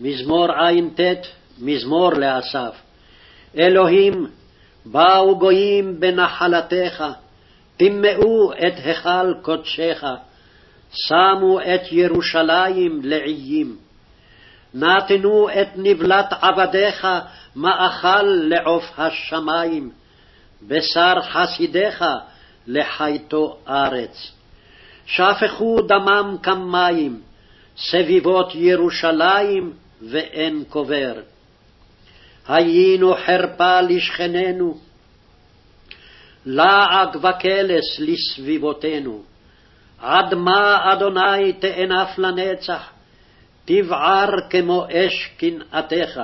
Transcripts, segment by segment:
מזמור ע"ט, מזמור לאסף. אלוהים, באו גויים בנחלתך, טימאו את היכל קודשך, שמו את ירושלים לעיים. נתנו את נבלת עבדיך מאכל לעוף השמים, בשר חסידיך לחייתו ארץ. שפכו דמם כמים, סביבות ירושלים ואין קובר. היינו חרפה לשכננו, לעג וקלס לסביבותינו. עד מה, אדוני, תאנף לנצח, תבער כמו אש קנאתך.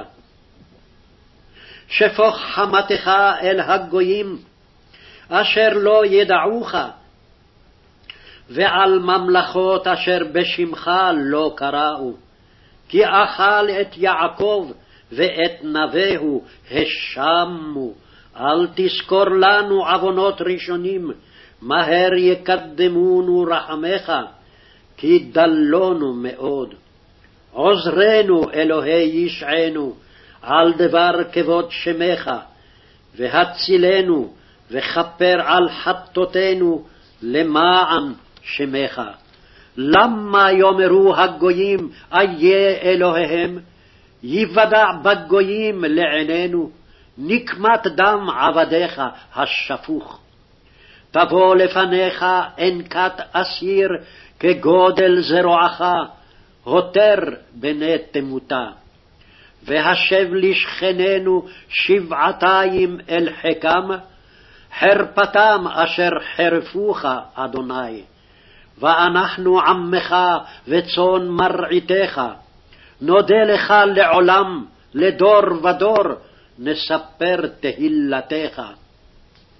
שפוך חמתך אל הגויים, אשר לא ידעוך, ועל ממלכות אשר בשמך לא קראו. כי אכל את יעקב ואת נביהו השמו. אל תזכור לנו עוונות ראשונים, מהר יקדמונו רחמך, כי דלונו מאוד. עוזרנו, אלוהי ישענו, על דבר כבוד שמך, והצילנו, וכפר על חטאותינו, למען שמך. למה יאמרו הגויים, איה אלוהיהם? ייוודע בגויים לעינינו, נקמת דם עבדיך השפוך. תבוא לפניך אנקת אסיר כגודל זרועך, הותר בני תמותה. והשב לשכננו שבעתיים אל חיקם, חרפתם אשר חרפוך, אדוני. ואנחנו עמך וצאן מרעיתך. נודה לך לעולם, לדור ודור, נספר תהילתך.